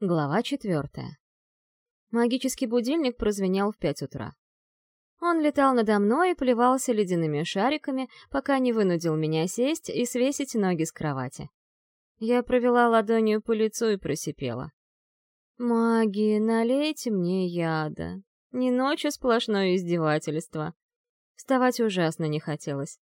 Глава четвертая. Магический будильник прозвенел в пять утра. Он летал надо мной и плевался ледяными шариками, пока не вынудил меня сесть и свесить ноги с кровати. Я провела ладонью по лицу и просипела. «Маги, налейте мне яда. Не ночью сплошное издевательство». Вставать ужасно не хотелось.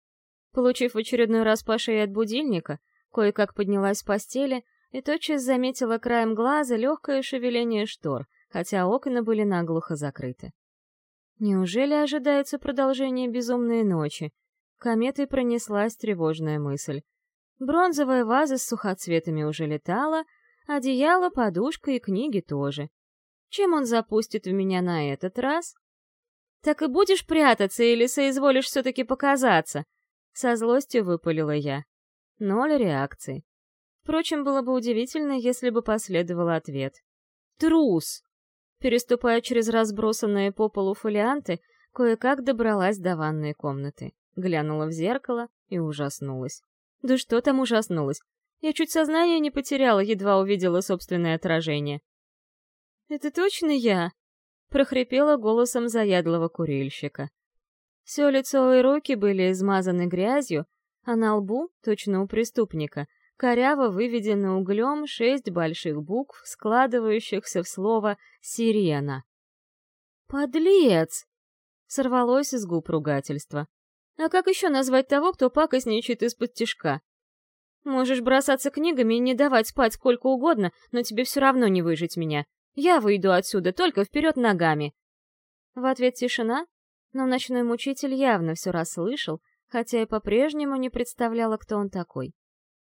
Получив очередной раз по шее от будильника, кое-как поднялась с постели и тотчас заметила краем глаза легкое шевеление штор, хотя окна были наглухо закрыты. Неужели ожидается продолжение безумной ночи? Кометой пронеслась тревожная мысль. Бронзовая ваза с сухоцветами уже летала, одеяло, подушка и книги тоже. Чем он запустит в меня на этот раз? «Так и будешь прятаться или соизволишь все-таки показаться?» Со злостью выпалила я. Ноль реакции. Впрочем, было бы удивительно, если бы последовал ответ. «Трус!» Переступая через разбросанные по полу фолианты, кое-как добралась до ванной комнаты. Глянула в зеркало и ужаснулась. Да что там ужаснулась? Я чуть сознание не потеряла, едва увидела собственное отражение. «Это точно я?» — прохрипела голосом заядлого курильщика. Все лицо и руки были измазаны грязью, а на лбу, точно у преступника, коряво выведены углем шесть больших букв, складывающихся в слово «сирена». «Подлец!» — сорвалось из губ ругательства. «А как еще назвать того, кто пакостничает из-под тишка? Можешь бросаться книгами и не давать спать сколько угодно, но тебе все равно не выжить меня. Я выйду отсюда, только вперед ногами!» В ответ тишина, но ночной мучитель явно все расслышал, хотя и по-прежнему не представляла, кто он такой.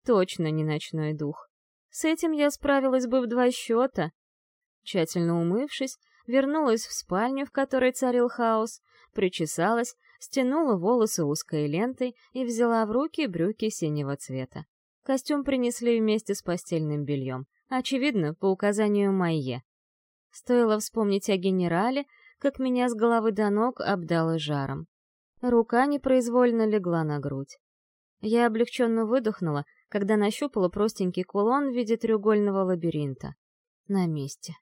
Точно не ночной дух. С этим я справилась бы в два счета. Тщательно умывшись, вернулась в спальню, в которой царил хаос, причесалась, стянула волосы узкой лентой и взяла в руки брюки синего цвета. Костюм принесли вместе с постельным бельем, очевидно, по указанию Майе. Стоило вспомнить о генерале, как меня с головы до ног обдало жаром. Рука непроизвольно легла на грудь. Я облегченно выдохнула, когда нащупала простенький кулон в виде треугольного лабиринта. На месте.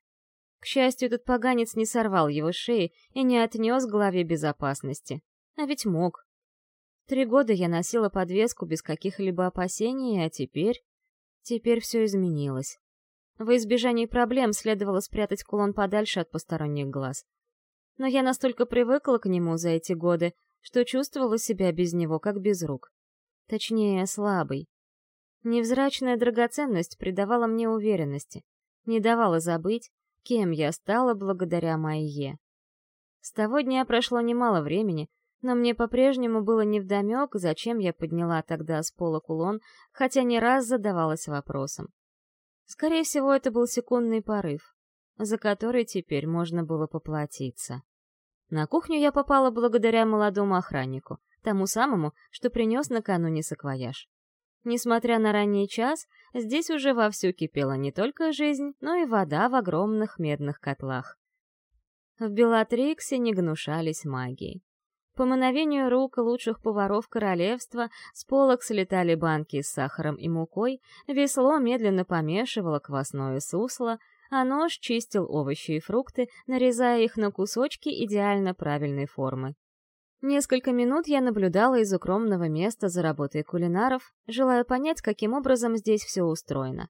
К счастью, этот поганец не сорвал его шеи и не отнес главе безопасности. А ведь мог. Три года я носила подвеску без каких-либо опасений, а теперь... Теперь все изменилось. Во избежание проблем следовало спрятать кулон подальше от посторонних глаз. Но я настолько привыкла к нему за эти годы, что чувствовала себя без него как без рук. Точнее, слабой. Невзрачная драгоценность придавала мне уверенности, не давала забыть, кем я стала благодаря Майе. С того дня прошло немало времени, но мне по-прежнему было невдомек, зачем я подняла тогда с пола кулон, хотя не раз задавалась вопросом. Скорее всего, это был секундный порыв, за который теперь можно было поплатиться. На кухню я попала благодаря молодому охраннику, тому самому, что принес накануне саквояж. Несмотря на ранний час, здесь уже вовсю кипела не только жизнь, но и вода в огромных медных котлах. В Белатриксе не гнушались магией. По мановению рук лучших поваров королевства с полок слетали банки с сахаром и мукой, весло медленно помешивало квасное сусло, а нож чистил овощи и фрукты, нарезая их на кусочки идеально правильной формы. Несколько минут я наблюдала из укромного места за работой кулинаров, желая понять, каким образом здесь все устроено.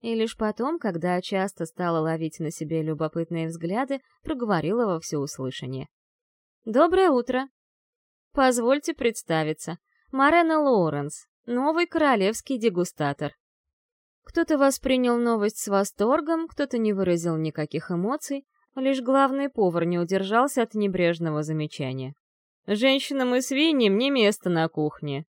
И лишь потом, когда часто стала ловить на себе любопытные взгляды, проговорила во всеуслышание. «Доброе утро! Позвольте представиться. Марена Лоуренс, новый королевский дегустатор». Кто-то воспринял новость с восторгом, кто-то не выразил никаких эмоций, лишь главный повар не удержался от небрежного замечания. Женщинам и свиньям не место на кухне.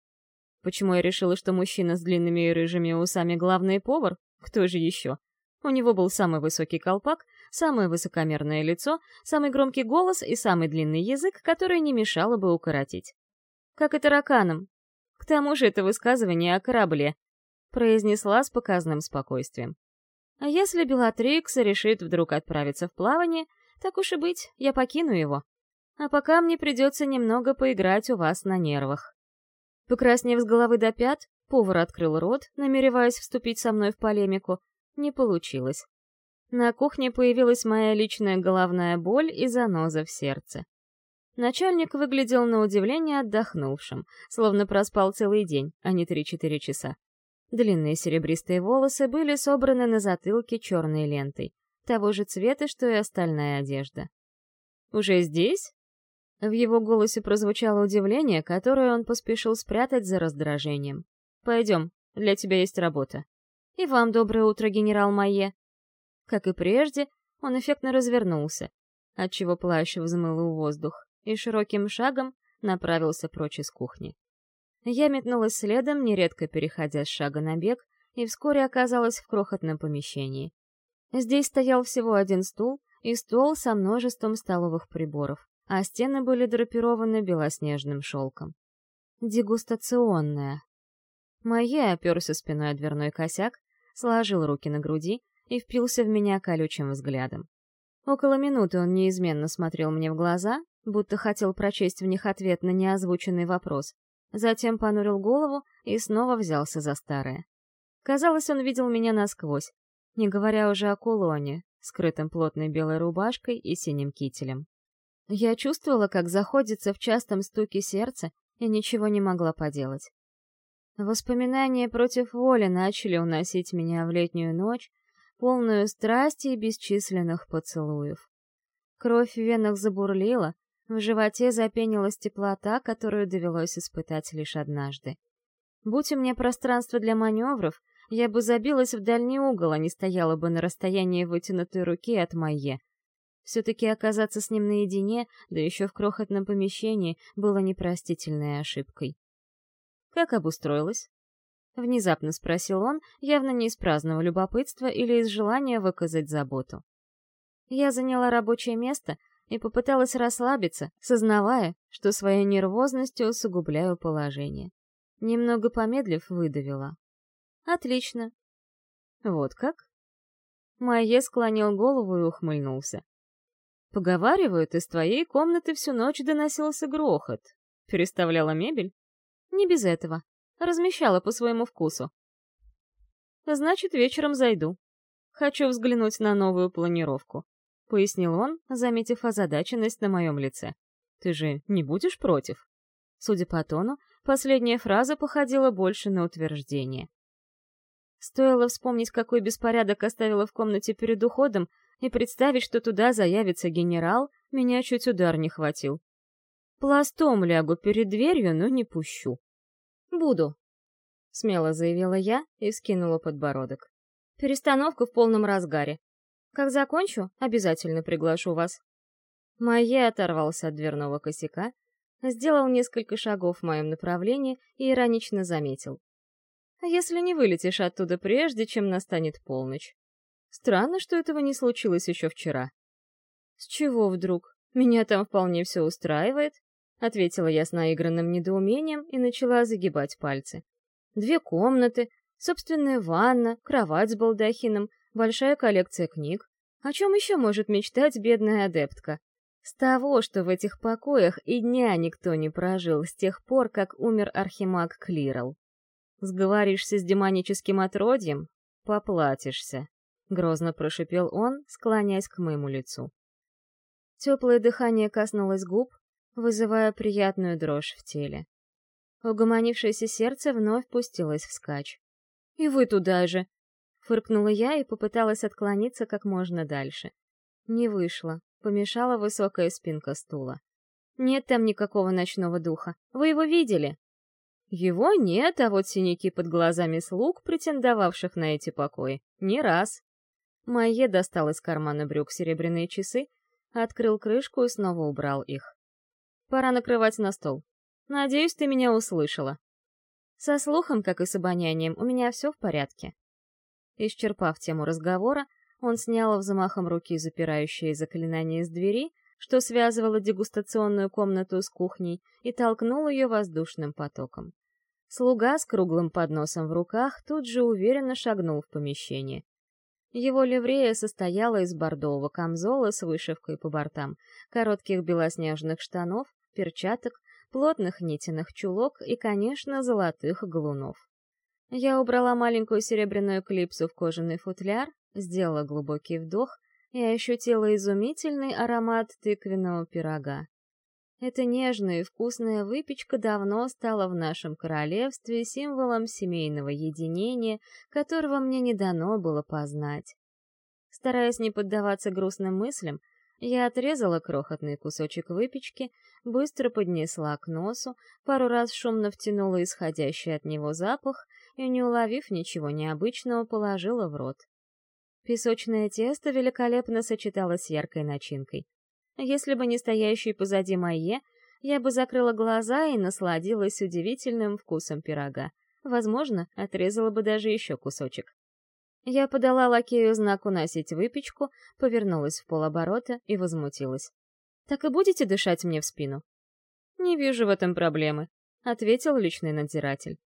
Почему я решила, что мужчина с длинными и рыжими усами главный повар? Кто же еще? У него был самый высокий колпак, самое высокомерное лицо, самый громкий голос и самый длинный язык, который не мешало бы укоротить. Как и тараканам. К тому же это высказывание о корабле, произнесла с показным спокойствием. А если Белатрикс решит вдруг отправиться в плавание, так уж и быть, я покину его. А пока мне придется немного поиграть у вас на нервах. Покраснев с головы до пят, повар открыл рот, намереваясь вступить со мной в полемику. Не получилось. На кухне появилась моя личная головная боль и заноза в сердце. Начальник выглядел на удивление отдохнувшим, словно проспал целый день, а не 3-4 часа. Длинные серебристые волосы были собраны на затылке черной лентой, того же цвета, что и остальная одежда. «Уже здесь?» В его голосе прозвучало удивление, которое он поспешил спрятать за раздражением. «Пойдем, для тебя есть работа». «И вам доброе утро, генерал Майе». Как и прежде, он эффектно развернулся, отчего плащ взмыл в воздух, и широким шагом направился прочь из кухни. Я метнулась следом, нередко переходя с шага на бег, и вскоре оказалась в крохотном помещении. Здесь стоял всего один стул и стол со множеством столовых приборов, а стены были драпированы белоснежным шелком. Дегустационная. Майя оперся спиной о дверной косяк, сложил руки на груди и впился в меня колючим взглядом. Около минуты он неизменно смотрел мне в глаза, будто хотел прочесть в них ответ на неозвученный вопрос. Затем понурил голову и снова взялся за старое. Казалось, он видел меня насквозь, не говоря уже о кулоне, скрытом плотной белой рубашкой и синим кителем. Я чувствовала, как заходится в частом стуке сердце, и ничего не могла поделать. Воспоминания против воли начали уносить меня в летнюю ночь, полную страсти и бесчисленных поцелуев. Кровь в венах забурлила, в животе запенилась теплота, которую довелось испытать лишь однажды. Будь у меня пространство для маневров, я бы забилась в дальний угол, а не стояла бы на расстоянии вытянутой руки от Майе. Все-таки оказаться с ним наедине, да еще в крохотном помещении, было непростительной ошибкой. «Как обустроилась?» — внезапно спросил он, явно не из праздного любопытства или из желания выказать заботу. Я заняла рабочее место и попыталась расслабиться, сознавая, что своей нервозностью усугубляю положение. Немного помедлив, выдавила. «Отлично». «Вот как?» Майе склонил голову и ухмыльнулся. «Поговаривают, из твоей комнаты всю ночь доносился грохот. Переставляла мебель?» «Не без этого размещала по своему вкусу. «Значит, вечером зайду. Хочу взглянуть на новую планировку», — пояснил он, заметив озадаченность на моем лице. «Ты же не будешь против?» Судя по тону, последняя фраза походила больше на утверждение. Стоило вспомнить, какой беспорядок оставила в комнате перед уходом, и представить, что туда заявится генерал, меня чуть удар не хватил. Пластом лягу перед дверью, но не пущу. «Буду», — смело заявила я и скинула подбородок. «Перестановка в полном разгаре. Как закончу, обязательно приглашу вас». Майя оторвался от дверного косяка, сделал несколько шагов в моем направлении и иронично заметил. «А если не вылетишь оттуда прежде, чем настанет полночь? Странно, что этого не случилось еще вчера». «С чего вдруг? Меня там вполне все устраивает ответила я с наигранным недоумением и начала загибать пальцы. Две комнаты, собственная ванна, кровать с балдахином, большая коллекция книг. О чем еще может мечтать бедная адептка? С того, что в этих покоях и дня никто не прожил с тех пор, как умер архимаг Клирал. Сговоришься с демоническим отродьем — поплатишься, — грозно прошипел он, склоняясь к моему лицу. Теплое дыхание коснулось губ, вызывая приятную дрожь в теле. Угомонившееся сердце вновь пустилось вскачь. «И вы туда же!» — фыркнула я и попыталась отклониться как можно дальше. Не вышло, помешала высокая спинка стула. «Нет там никакого ночного духа. Вы его видели?» «Его нет, а вот синяки под глазами слуг, претендовавших на эти покои, не раз». Майе достал из кармана брюк серебряные часы, открыл крышку и снова убрал их. Пора накрывать на стол. Надеюсь, ты меня услышала. Со слухом, как и с обонянием, у меня все в порядке. Исчерпав тему разговора, он снял взмахом руки запирающее заклинание с двери, что связывало дегустационную комнату с кухней, и толкнул ее воздушным потоком. Слуга с круглым подносом в руках тут же уверенно шагнул в помещение. Его ливрея состояла из бордового камзола с вышивкой по бортам, коротких белоснежных штанов, перчаток, плотных нитиных чулок и, конечно, золотых галунов. Я убрала маленькую серебряную клипсу в кожаный футляр, сделала глубокий вдох и ощутила изумительный аромат тыквенного пирога. Эта нежная и вкусная выпечка давно стала в нашем королевстве символом семейного единения, которого мне не дано было познать. Стараясь не поддаваться грустным мыслям, я отрезала крохотный кусочек выпечки, быстро поднесла к носу, пару раз шумно втянула исходящий от него запах и, не уловив ничего необычного, положила в рот. Песочное тесто великолепно сочеталось с яркой начинкой. Если бы не стоящий позади Майе, я бы закрыла глаза и насладилась удивительным вкусом пирога. Возможно, отрезала бы даже еще кусочек. Я подала лакею знак уносить выпечку, повернулась в полоборота и возмутилась. «Так и будете дышать мне в спину?» «Не вижу в этом проблемы», — ответил личный надзиратель.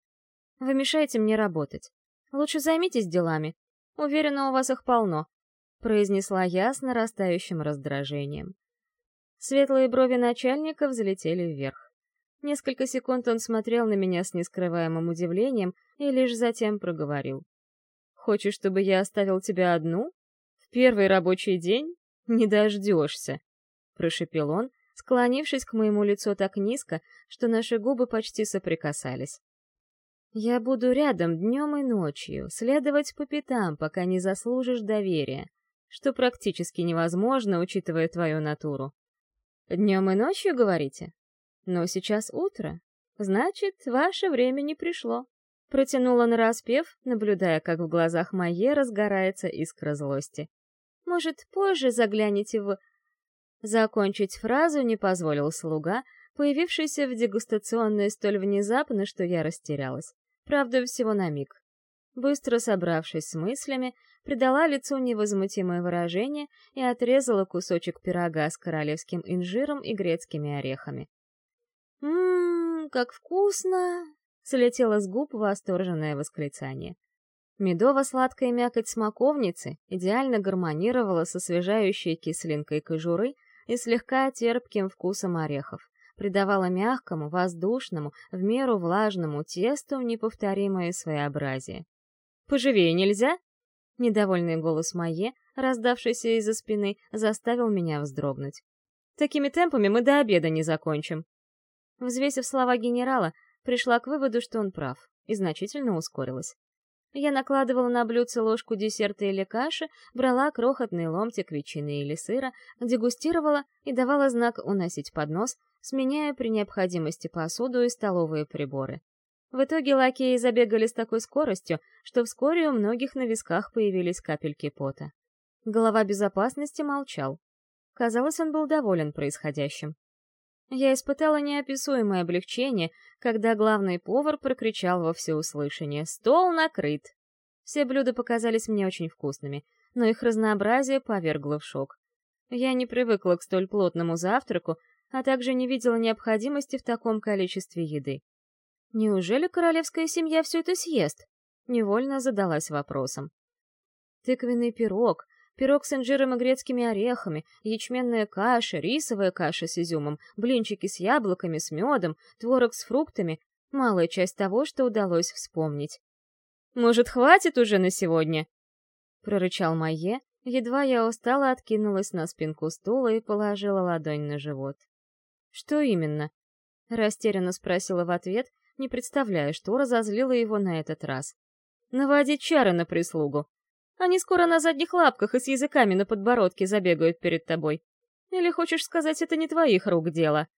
«Вы мешаете мне работать. Лучше займитесь делами. Уверена, у вас их полно», — произнесла я с нарастающим раздражением. Светлые брови начальника взлетели вверх. Несколько секунд он смотрел на меня с нескрываемым удивлением и лишь затем проговорил. Хочешь, чтобы я оставил тебя одну? В первый рабочий день? Не дождешься!» Прошепел он, склонившись к моему лицу так низко, что наши губы почти соприкасались. «Я буду рядом днем и ночью, следовать по пятам, пока не заслужишь доверия, что практически невозможно, учитывая твою натуру. Днем и ночью, говорите? Но сейчас утро. Значит, ваше время не пришло. Протянула нараспев, наблюдая, как в глазах моей разгорается искра злости. «Может, позже заглянете в...» Закончить фразу не позволил слуга, появившийся в дегустационной столь внезапно, что я растерялась. Правда, всего на миг. Быстро собравшись с мыслями, придала лицу невозмутимое выражение и отрезала кусочек пирога с королевским инжиром и грецкими орехами. «Ммм, как вкусно!» слетело с губ восторженное восклицание. Медово-сладкая мякоть смоковницы идеально гармонировала со освежающей кислинкой кожуры и слегка терпким вкусом орехов, придавала мягкому, воздушному, в меру влажному тесту неповторимое своеобразие. «Поживее нельзя?» Недовольный голос Майе, раздавшийся из-за спины, заставил меня вздрогнуть. «Такими темпами мы до обеда не закончим». Взвесив слова генерала, пришла к выводу, что он прав, и значительно ускорилась. Я накладывала на блюдце ложку десерта или каши, брала крохотный ломтик ветчины или сыра, дегустировала и давала знак уносить поднос, сменяя при необходимости посуду и столовые приборы. В итоге лакеи забегали с такой скоростью, что вскоре у многих на висках появились капельки пота. Голова безопасности молчал. Казалось, он был доволен происходящим. Я испытала неописуемое облегчение, когда главный повар прокричал во всеуслышание «Стол накрыт!». Все блюда показались мне очень вкусными, но их разнообразие повергло в шок. Я не привыкла к столь плотному завтраку, а также не видела необходимости в таком количестве еды. Неужели королевская семья все это съест? Невольно задалась вопросом. Тыквенный пирог, пирог с инжиром и грецкими орехами, ячменная каша, рисовая каша с изюмом, блинчики с яблоками, с медом, творог с фруктами — малая часть того, что удалось вспомнить. «Может, хватит уже на сегодня?» — прорычал Майе, едва я устала откинулась на спинку стула и положила ладонь на живот. «Что именно?» — растерянно спросила в ответ, не представляя, что разозлило его на этот раз. «Наводить чары на прислугу. Они скоро на задних лапках и с языками на подбородке забегают перед тобой. Или хочешь сказать, это не твоих рук дело?»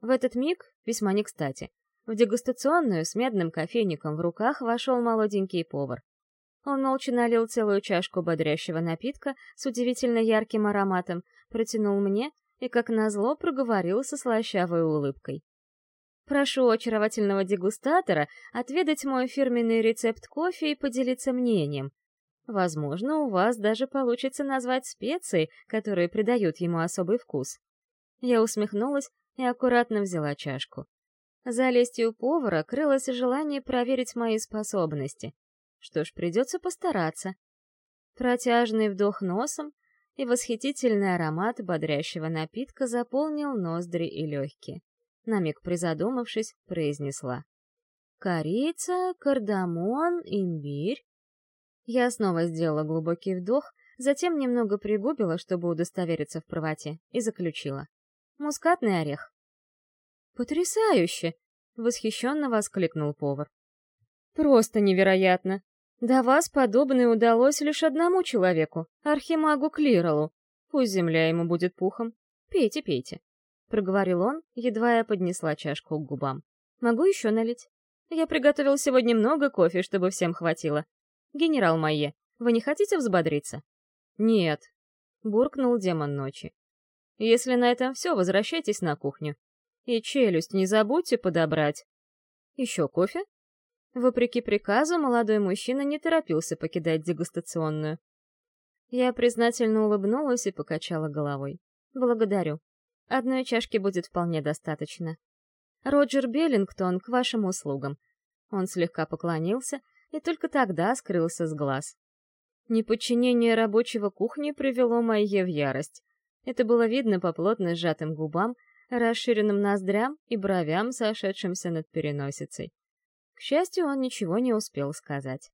В этот миг, весьма не кстати, в дегустационную с медным кофейником в руках вошел молоденький повар. Он молча налил целую чашку бодрящего напитка с удивительно ярким ароматом, протянул мне и, как назло, проговорил со слащавой улыбкой. «Прошу очаровательного дегустатора отведать мой фирменный рецепт кофе и поделиться мнением. Возможно, у вас даже получится назвать специи, которые придают ему особый вкус. Я усмехнулась и аккуратно взяла чашку. За лестью повара крылось желание проверить мои способности. Что ж, придется постараться. Протяжный вдох носом и восхитительный аромат бодрящего напитка заполнил ноздри и легкие. На миг призадумавшись, произнесла. Корица, кардамон, имбирь. Я снова сделала глубокий вдох, затем немного пригубила, чтобы удостовериться в правоте, и заключила. Мускатный орех. «Потрясающе!» — восхищенно воскликнул повар. «Просто невероятно! До вас подобное удалось лишь одному человеку, архимагу Клиралу. Пусть земля ему будет пухом. Пейте, пейте», — проговорил он, едва я поднесла чашку к губам. «Могу еще налить? Я приготовил сегодня много кофе, чтобы всем хватило. Генерал Майе, вы не хотите взбодриться?» «Нет», — буркнул демон ночи. «Если на этом все, возвращайтесь на кухню. И челюсть не забудьте подобрать. Еще кофе?» Вопреки приказу, молодой мужчина не торопился покидать дегустационную. Я признательно улыбнулась и покачала головой. «Благодарю. Одной чашки будет вполне достаточно. Роджер Беллингтон к вашим услугам». Он слегка поклонился и только тогда скрылся с глаз. Неподчинение рабочего кухни привело Майе в ярость. Это было видно по плотно сжатым губам, расширенным ноздрям и бровям, сошедшимся над переносицей. К счастью, он ничего не успел сказать.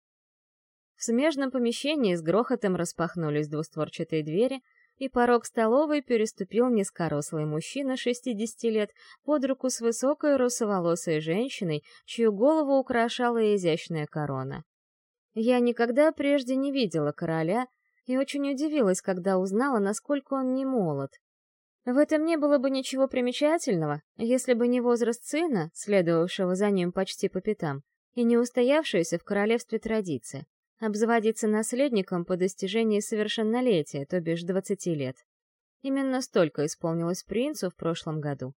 В смежном помещении с грохотом распахнулись двустворчатые двери, и порог столовой переступил низкорослый мужчина 60 лет под руку с высокой русоволосой женщиной, чью голову украшала изящная корона. Я никогда прежде не видела короля и очень удивилась, когда узнала, насколько он не молод. В этом не было бы ничего примечательного, если бы не возраст сына, следовавшего за ним почти по пятам, и не устоявшаяся в королевстве традиция — обзаводиться наследником по достижении совершеннолетия, то бишь 20 лет. Именно столько исполнилось принцу в прошлом году.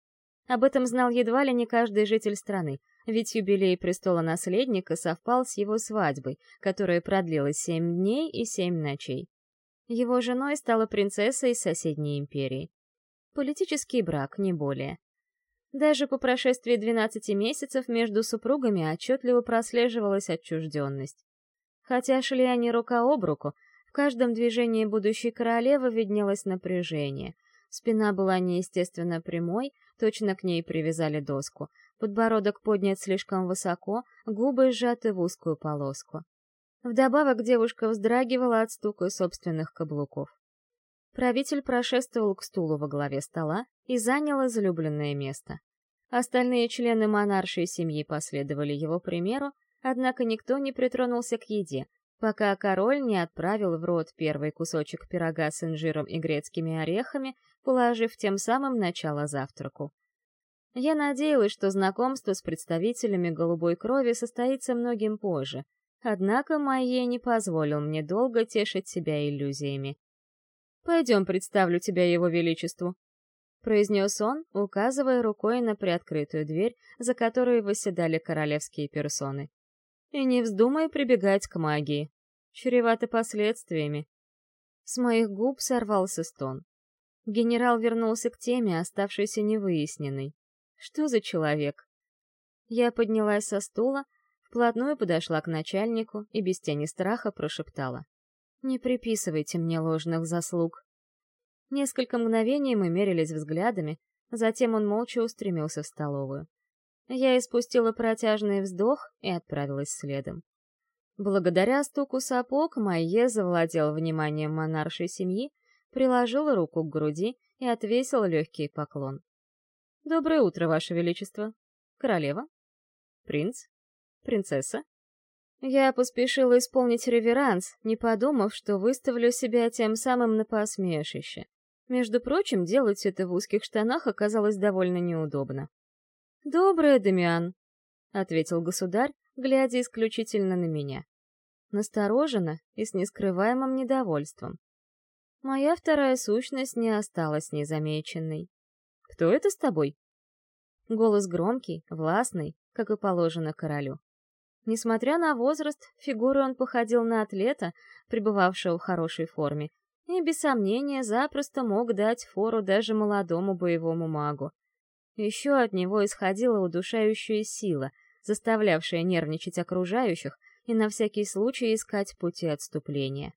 Об этом знал едва ли не каждый житель страны, ведь юбилей престола наследника совпал с его свадьбой, которая продлилась семь дней и семь ночей. Его женой стала принцесса из соседней империи. Политический брак, не более. Даже по прошествии 12 месяцев между супругами отчетливо прослеживалась отчужденность. Хотя шли они рука об руку, в каждом движении будущей королевы виднелось напряжение. Спина была неестественно прямой, точно к ней привязали доску, подбородок поднят слишком высоко, губы сжаты в узкую полоску. Вдобавок девушка вздрагивала от стука собственных каблуков. Правитель прошествовал к стулу во главе стола и занял излюбленное место. Остальные члены монаршей семьи последовали его примеру, однако никто не притронулся к еде, пока король не отправил в рот первый кусочек пирога с инжиром и грецкими орехами, положив тем самым начало завтраку. Я надеялась, что знакомство с представителями голубой крови состоится многим позже, однако Майе не позволил мне долго тешить себя иллюзиями. «Пойдем представлю тебя его величеству», — произнес он, указывая рукой на приоткрытую дверь, за которой восседали королевские персоны. «И не вздумай прибегать к магии. Чревато последствиями». С моих губ сорвался стон. Генерал вернулся к теме, оставшейся невыясненной. Что за человек? Я поднялась со стула, вплотную подошла к начальнику и без тени страха прошептала. «Не приписывайте мне ложных заслуг». Несколько мгновений мы мерились взглядами, затем он молча устремился в столовую. Я испустила протяжный вздох и отправилась следом. Благодаря стуку сапог Майе завладел вниманием монаршей семьи, приложил руку к груди и отвесил легкий поклон. «Доброе утро, Ваше Величество. Королева? Принц? Принцесса?» Я поспешила исполнить реверанс, не подумав, что выставлю себя тем самым на посмешище. Между прочим, делать это в узких штанах оказалось довольно неудобно. «Доброе, Дамиан», — ответил государь, глядя исключительно на меня. Настороженно и с нескрываемым недовольством. Моя вторая сущность не осталась незамеченной. Кто это с тобой?» Голос громкий, властный, как и положено королю. Несмотря на возраст, фигурой он походил на атлета, пребывавшего в хорошей форме, и, без сомнения, запросто мог дать фору даже молодому боевому магу. Еще от него исходила удушающая сила, заставлявшая нервничать окружающих и на всякий случай искать пути отступления.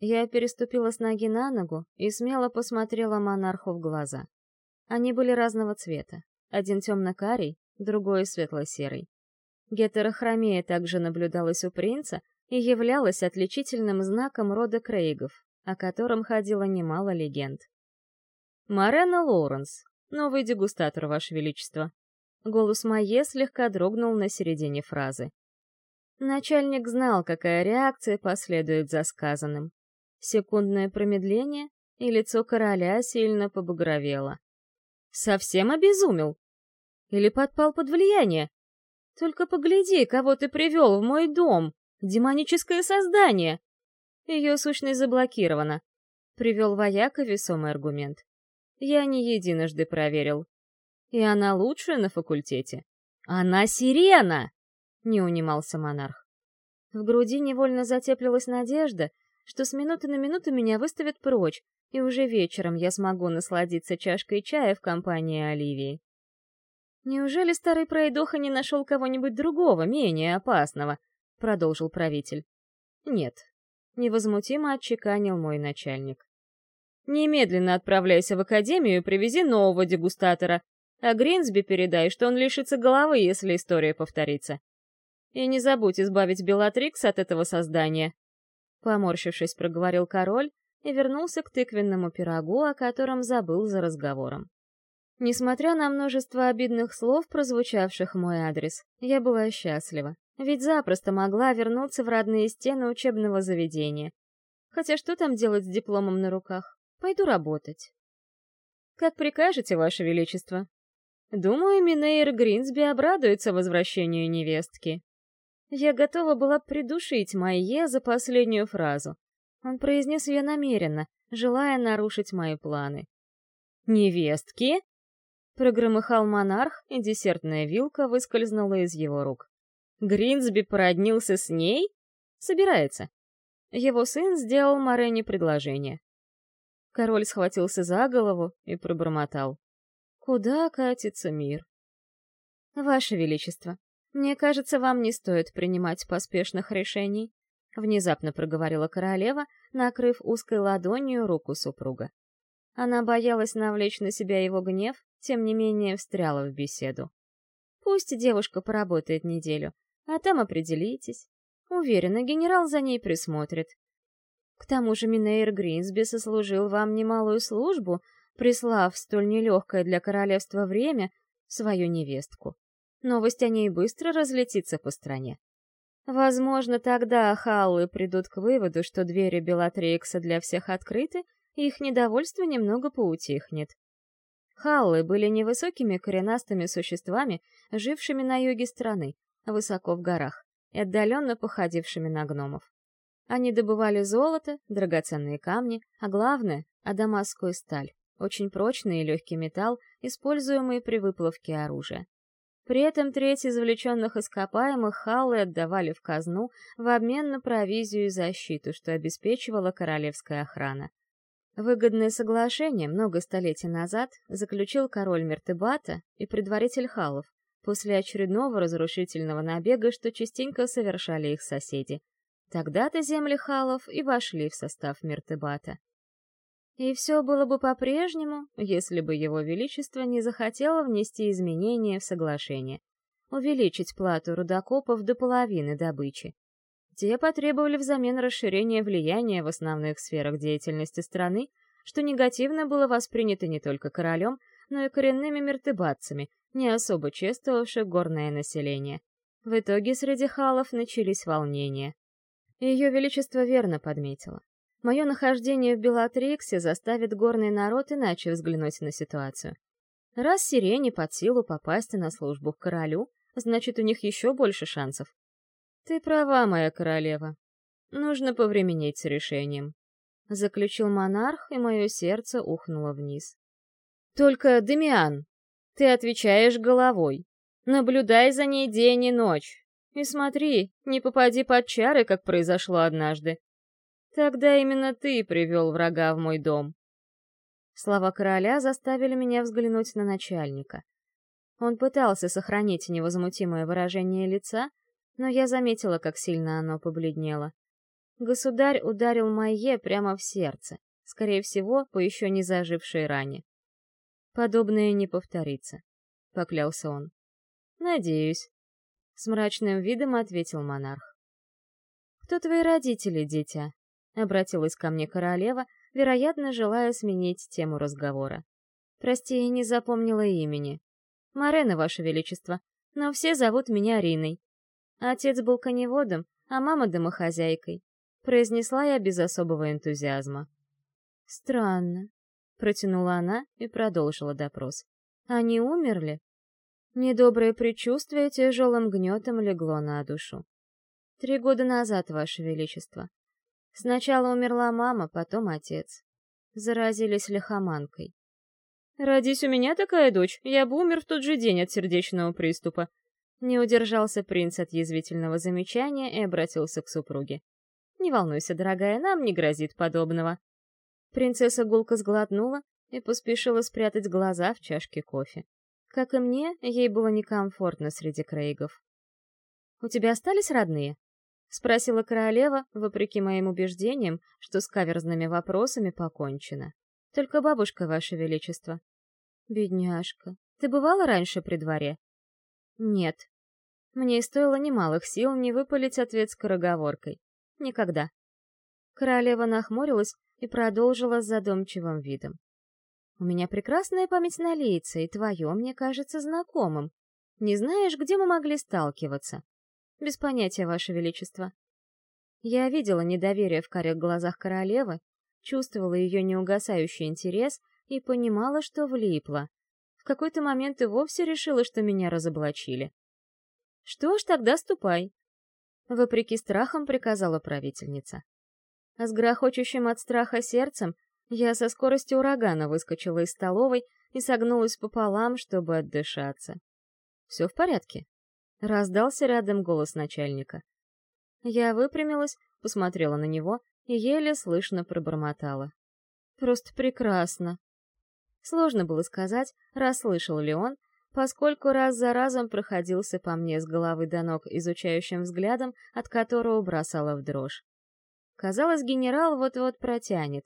Я переступила с ноги на ногу и смело посмотрела монарху в глаза. Они были разного цвета. Один темно-карий, другой светло-серый. Гетерохромия также наблюдалась у принца и являлась отличительным знаком рода Крейгов, о котором ходило немало легенд. «Марена Лоуренс, новый дегустатор, Ваше Величество». Голос Майе слегка дрогнул на середине фразы. Начальник знал, какая реакция последует за сказанным. Секундное промедление, и лицо короля сильно побагровело. «Совсем обезумел? Или подпал под влияние? Только погляди, кого ты привел в мой дом! Демоническое создание!» Ее сущность заблокирована. Привел вояка весомый аргумент. Я не единожды проверил. И она лучшая на факультете. Она сирена! Не унимался монарх. В груди невольно затеплилась надежда, что с минуты на минуту меня выставят прочь, и уже вечером я смогу насладиться чашкой чая в компании Оливии. «Неужели старый пройдоха не нашел кого-нибудь другого, менее опасного?» — продолжил правитель. «Нет», — невозмутимо отчеканил мой начальник. «Немедленно отправляйся в академию и привези нового дегустатора, а Гринсби передай, что он лишится головы, если история повторится. И не забудь избавить Белатрикс от этого создания». Поморщившись, проговорил король и вернулся к тыквенному пирогу, о котором забыл за разговором. Несмотря на множество обидных слов, прозвучавших в мой адрес, я была счастлива, ведь запросто могла вернуться в родные стены учебного заведения. Хотя что там делать с дипломом на руках? Пойду работать. Как прикажете, Ваше Величество? Думаю, Минейр Гринсби обрадуется возвращению невестки. Я готова была придушить Майе за последнюю фразу. Он произнес ее намеренно, желая нарушить мои планы. «Невестки?» Прогромыхал монарх, и десертная вилка выскользнула из его рук. Гринсби породнился с ней? Собирается. Его сын сделал Морене предложение. Король схватился за голову и пробормотал. «Куда катится мир?» «Ваше Величество, мне кажется, вам не стоит принимать поспешных решений», внезапно проговорила королева, накрыв узкой ладонью руку супруга. Она боялась навлечь на себя его гнев, тем не менее встряла в беседу. Пусть девушка поработает неделю, а там определитесь. Уверена, генерал за ней присмотрит. К тому же Минейр Гринсби сослужил вам немалую службу, прислав столь нелегкое для королевства время свою невестку. Новость о ней быстро разлетится по стране. Возможно, тогда халлы придут к выводу, что двери Белатрикса для всех открыты, и их недовольство немного поутихнет. Халлы были невысокими коренастыми существами, жившими на юге страны, высоко в горах, и отдаленно походившими на гномов. Они добывали золото, драгоценные камни, а главное — адамасскую сталь, очень прочный и легкий металл, используемый при выплавке оружия. При этом треть извлеченных ископаемых халлы отдавали в казну в обмен на провизию и защиту, что обеспечивала королевская охрана. Выгодное соглашение много столетий назад заключил король Мертебата и предваритель халов после очередного разрушительного набега, что частенько совершали их соседи. Тогда-то земли халов и вошли в состав Мертебата. И все было бы по-прежнему, если бы его величество не захотело внести изменения в соглашение, увеличить плату рудокопов до половины добычи. Те потребовали взамен расширения влияния в основных сферах деятельности страны, что негативно было воспринято не только королем, но и коренными мертыбатцами, не особо чествовавших горное население. В итоге среди халов начались волнения. Ее Величество верно подметило. Мое нахождение в Белатриксе заставит горный народ иначе взглянуть на ситуацию. Раз сирене под силу попасть на службу к королю, значит, у них еще больше шансов. «Ты права, моя королева. Нужно повременить с решением», — заключил монарх, и мое сердце ухнуло вниз. «Только, Демиан, ты отвечаешь головой. Наблюдай за ней день и ночь. И смотри, не попади под чары, как произошло однажды. Тогда именно ты привел врага в мой дом». Слова короля заставили меня взглянуть на начальника. Он пытался сохранить невозмутимое выражение лица, но я заметила, как сильно оно побледнело. Государь ударил Майе прямо в сердце, скорее всего, по еще не зажившей ране. «Подобное не повторится», — поклялся он. «Надеюсь». С мрачным видом ответил монарх. «Кто твои родители, дитя?» — обратилась ко мне королева, вероятно, желая сменить тему разговора. «Прости, я не запомнила имени. Марена, Ваше Величество, но все зовут меня Риной. Отец был коневодом, а мама — домохозяйкой», — произнесла я без особого энтузиазма. «Странно», — протянула она и продолжила допрос. «Они умерли?» Недоброе предчувствие тяжелым гнетом легло на душу. Три года назад, Ваше Величество. Сначала умерла мама, потом отец. Заразились лихоманкой. «Родись у меня такая дочь, я бы умер в тот же день от сердечного приступа». Не удержался принц от язвительного замечания и обратился к супруге. «Не волнуйся, дорогая, нам не грозит подобного». Принцесса гулко сглотнула и поспешила спрятать глаза в чашке кофе. Как и мне, ей было некомфортно среди крейгов. «У тебя остались родные?» — спросила королева, вопреки моим убеждениям, что с каверзными вопросами покончено. «Только бабушка, ваше величество». «Бедняжка, ты бывала раньше при дворе?» «Нет». Мне стоило немалых сил не выпалить ответ скороговоркой. «Никогда». Королева нахмурилась и продолжила с задумчивым видом. У меня прекрасная память на лица, и твое мне кажется знакомым. Не знаешь, где мы могли сталкиваться? Без понятия, Ваше Величество. Я видела недоверие в карих глазах королевы, чувствовала ее неугасающий интерес и понимала, что влипла. В какой-то момент и вовсе решила, что меня разоблачили. «Что ж, тогда ступай», — вопреки страхам приказала правительница. А с грохочущим от страха сердцем я со скоростью урагана выскочила из столовой и согнулась пополам, чтобы отдышаться. «Все в порядке?» — раздался рядом голос начальника. Я выпрямилась, посмотрела на него и еле слышно пробормотала. «Просто прекрасно!» Сложно было сказать, расслышал ли он, поскольку раз за разом проходился по мне с головы до ног изучающим взглядом, от которого бросала в дрожь. Казалось, генерал вот-вот протянет,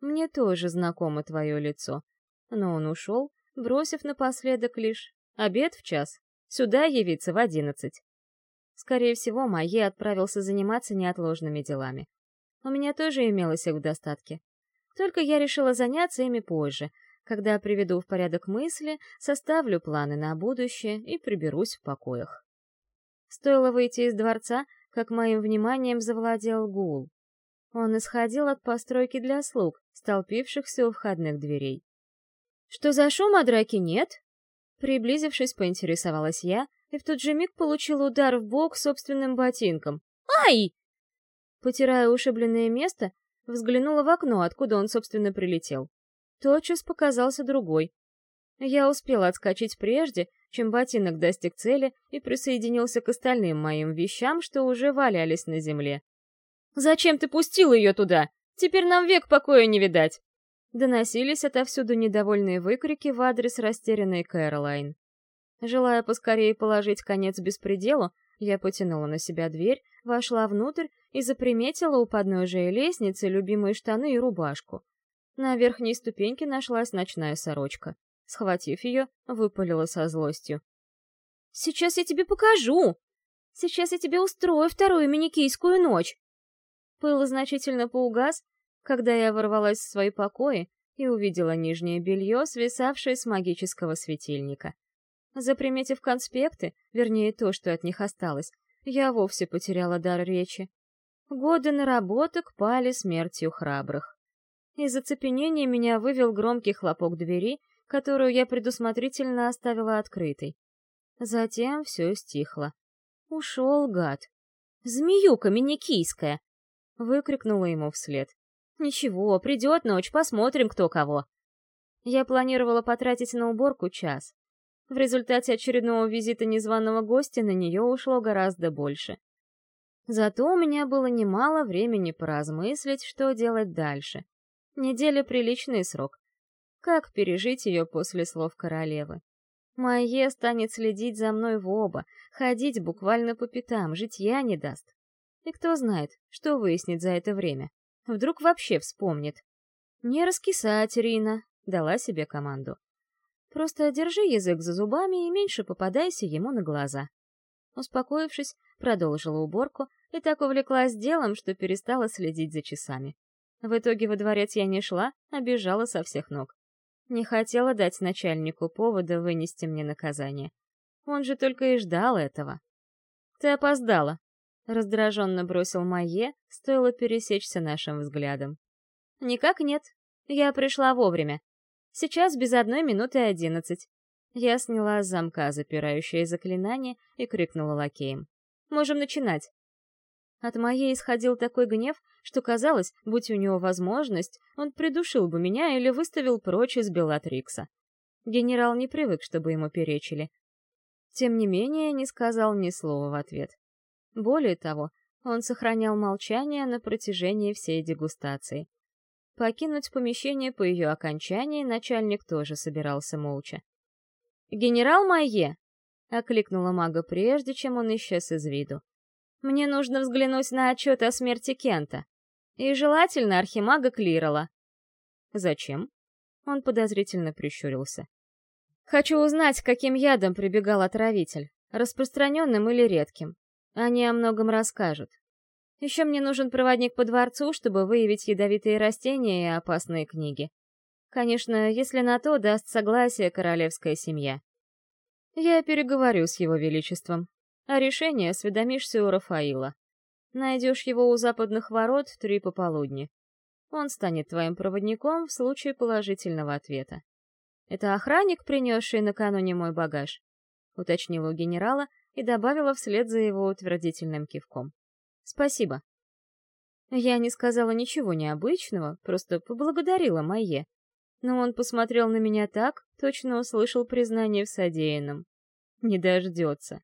мне тоже знакомо твое лицо. Но он ушел, бросив напоследок лишь «Обед в час. Сюда явиться в одиннадцать». Скорее всего, Майе отправился заниматься неотложными делами. У меня тоже имелось их в достатке. Только я решила заняться ими позже, когда приведу в порядок мысли, составлю планы на будущее и приберусь в покоях. Стоило выйти из дворца, как моим вниманием завладел гул. Он исходил от постройки для слуг, столпившихся у входных дверей. «Что за шум, а драки нет?» Приблизившись, поинтересовалась я, и в тот же миг получил удар в бок собственным ботинком. «Ай!» Потирая ушибленное место, взглянула в окно, откуда он, собственно, прилетел. Тотчас показался другой. Я успела отскочить прежде, чем ботинок достиг цели и присоединился к остальным моим вещам, что уже валялись на земле. «Зачем ты пустил ее туда? Теперь нам век покоя не видать!» Доносились отовсюду недовольные выкрики в адрес растерянной Кэролайн. Желая поскорее положить конец беспределу, я потянула на себя дверь, вошла внутрь и заприметила у подножия лестницы любимые штаны и рубашку. На верхней ступеньке нашлась ночная сорочка. Схватив ее, выпалила со злостью. «Сейчас я тебе покажу! Сейчас я тебе устрою вторую миникийскую ночь!» Пыл значительно поугас, когда я ворвалась в свои покои и увидела нижнее белье, свисавшее с магического светильника. Заприметив конспекты, вернее то, что от них осталось, я вовсе потеряла дар речи. Годы наработок пали смертью храбрых. Из оцепенения меня вывел громкий хлопок двери, которую я предусмотрительно оставила открытой. Затем все стихло. Ушел гад. Змеюка миникийская! Выкрикнула ему вслед. «Ничего, придет ночь, посмотрим, кто кого». Я планировала потратить на уборку час. В результате очередного визита незваного гостя на нее ушло гораздо больше. Зато у меня было немало времени поразмыслить, что делать дальше. Неделя — приличный срок. Как пережить ее после слов королевы? Майе станет следить за мной в оба, ходить буквально по пятам, житья не даст. И кто знает, что выяснит за это время. Вдруг вообще вспомнит. «Не раскисать, Рина», — дала себе команду. «Просто держи язык за зубами и меньше попадайся ему на глаза». Успокоившись, продолжила уборку и так увлеклась делом, что перестала следить за часами. В итоге во дворец я не шла, а бежала со всех ног. Не хотела дать начальнику повода вынести мне наказание. Он же только и ждал этого. «Ты опоздала», — раздраженно бросил Майе, стоило пересечься нашим взглядом. «Никак нет. Я пришла вовремя. Сейчас без одной минуты одиннадцать. Я сняла с замка запирающее заклинание и крикнула лакеем. «Можем начинать!» От моей исходил такой гнев, что казалось, будь у него возможность, он придушил бы меня или выставил прочь из Белатрикса. Генерал не привык, чтобы ему перечили. Тем не менее, не сказал ни слова в ответ. Более того, он сохранял молчание на протяжении всей дегустации. Покинуть помещение по ее окончании начальник тоже собирался молча. «Генерал Майе!» — окликнула мага прежде, чем он исчез из виду. «Мне нужно взглянуть на отчет о смерти Кента. И желательно архимага Клирола». «Зачем?» — он подозрительно прищурился. «Хочу узнать, каким ядом прибегал отравитель, распространенным или редким. Они о многом расскажут. Еще мне нужен проводник по дворцу, чтобы выявить ядовитые растения и опасные книги. Конечно, если на то даст согласие королевская семья. Я переговорю с его величеством. А решение осведомишься у Рафаила. Найдешь его у западных ворот в три пополудни. Он станет твоим проводником в случае положительного ответа. Это охранник, принесший накануне мой багаж? Уточнила у генерала и добавила вслед за его утвердительным кивком. Спасибо. Я не сказала ничего необычного, просто поблагодарила Майе но он посмотрел на меня так, точно услышал признание в содеянном. Не дождется.